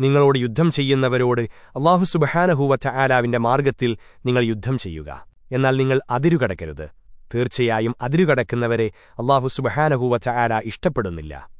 നിങ്ങളോട് യുദ്ധം ചെയ്യുന്നവരോട് അള്ളാഹു സുബഹാനഹൂവറ്റ ആലാവിന്റെ മാർഗത്തിൽ നിങ്ങൾ യുദ്ധം ചെയ്യുക. എന്നാൽ നിങ്ങൾ അതിരുകടക്കരുത്. തീർച്ചയായും അതിരുകടക്കുന്നവരെ അള്ളാഹു സുബഹാനഹൂവറ്റ ആല ഇഷ്ടപ്പെടുന്നില്ല.